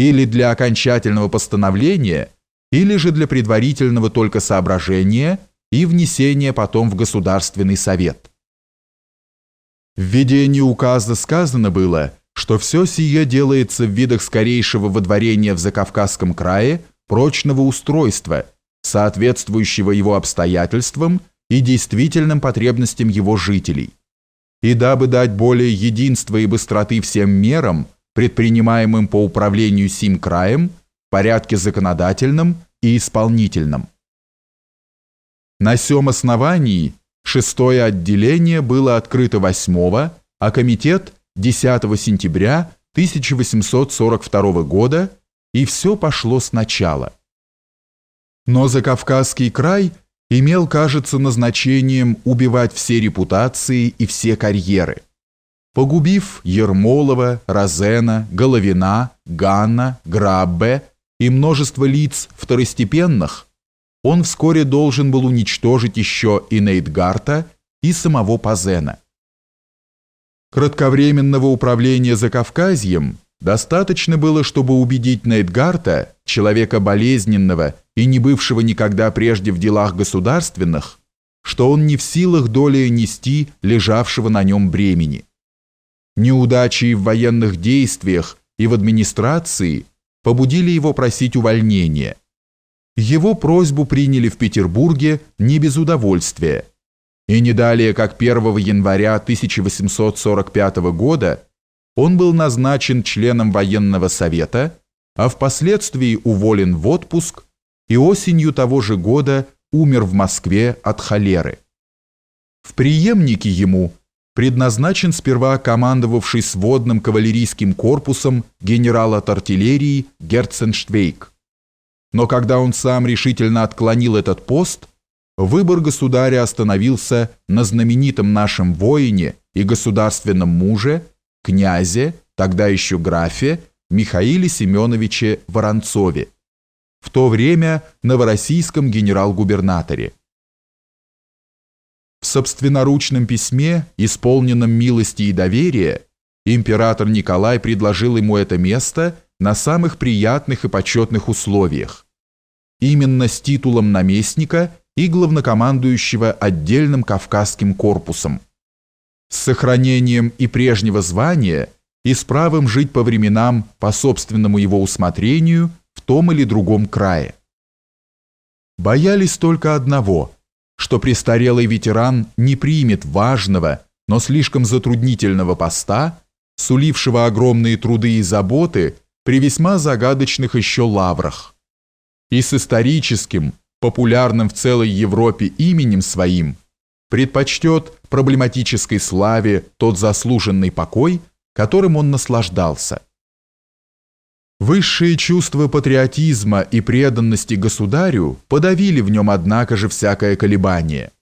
или для окончательного постановления, или же для предварительного только соображения и внесения потом в Государственный совет. В введении указа сказано было, что все сие делается в видах скорейшего водворения в Закавказском крае прочного устройства, соответствующего его обстоятельствам и действительным потребностям его жителей. И дабы дать более единства и быстроты всем мерам, предпринимаемым по управлению сим краем, в порядке законодательном и исполнительном. На сём основании шестое отделение было открыто 8 а комитет 10 сентября 1842 года, и все пошло сначала. Но Закавказский край – имел, кажется, назначением убивать все репутации и все карьеры. Погубив Ермолова, Розена, Головина, Ганна, Граббе и множество лиц второстепенных, он вскоре должен был уничтожить еще и Нейтгарта, и самого Пазена. Кратковременного управления Закавказьем достаточно было, чтобы убедить Нейтгарта, человека болезненного и не бывшего никогда прежде в делах государственных, что он не в силах долей нести лежавшего на нем бремени. Неудачи в военных действиях и в администрации побудили его просить увольнения. Его просьбу приняли в Петербурге не без удовольствия. И не далее, как 1 января 1845 года, он был назначен членом военного совета, а впоследствии уволен в отпуск и осенью того же года умер в Москве от холеры. В преемнике ему предназначен сперва командовавший сводным кавалерийским корпусом генерал от артиллерии Герценштвейк. Но когда он сам решительно отклонил этот пост, выбор государя остановился на знаменитом нашем воине и государственном муже, князе, тогда еще графе, Михаиле Семеновиче Воронцове в то время новороссийском генерал-губернаторе. Собственноручном письме, исполненном милости и доверия, император Николай предложил ему это место на самых приятных и почетных условиях, именно с титулом наместника и главнокомандующего отдельным Кавказским корпусом, с сохранением и прежнего звания и с правом жить по временам по собственному его усмотрению – в том или другом крае. Боялись только одного, что престарелый ветеран не примет важного, но слишком затруднительного поста, сулившего огромные труды и заботы при весьма загадочных еще лаврах. И с историческим, популярным в целой Европе именем своим предпочтет проблематической славе тот заслуженный покой, которым он наслаждался – Высшие чувства патриотизма и преданности государю подавили в нем, однако же, всякое колебание.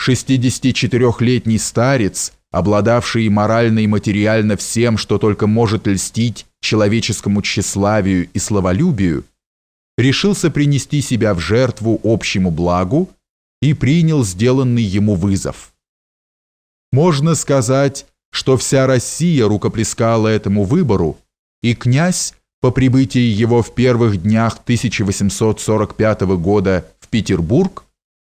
64-летний старец, обладавший морально и материально всем, что только может льстить человеческому тщеславию и словолюбию, решился принести себя в жертву общему благу и принял сделанный ему вызов. Можно сказать, что вся Россия рукоплескала этому выбору, и князь по прибытии его в первых днях 1845 года в Петербург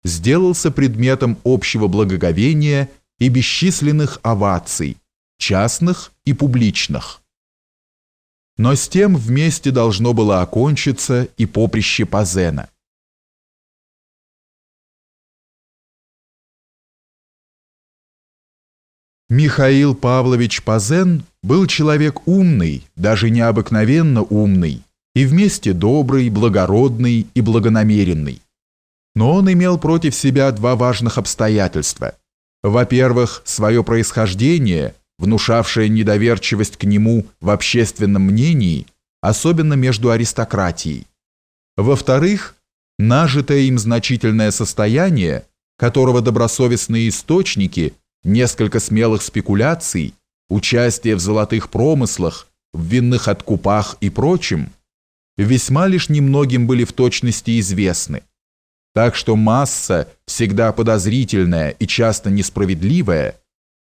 сделался предметом общего благоговения и бесчисленных оваций, частных и публичных. Но с тем вместе должно было окончиться и поприще Пазена. Михаил Павлович Пазен был человек умный, даже необыкновенно умный, и вместе добрый, благородный и благонамеренный. Но он имел против себя два важных обстоятельства. Во-первых, свое происхождение, внушавшее недоверчивость к нему в общественном мнении, особенно между аристократией. Во-вторых, нажитое им значительное состояние, которого добросовестные источники, несколько смелых спекуляций – участие в золотых промыслах, в винных откупах и прочем, весьма лишь немногим были в точности известны. Так что масса, всегда подозрительная и часто несправедливая,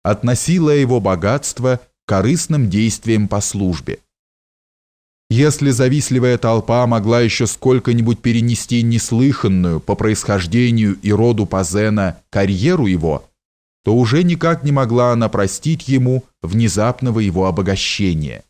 относила его богатство к корыстным действиям по службе. Если завистливая толпа могла еще сколько-нибудь перенести неслыханную по происхождению и роду Пазена карьеру его, то уже никак не могла она простить ему внезапного его обогащения.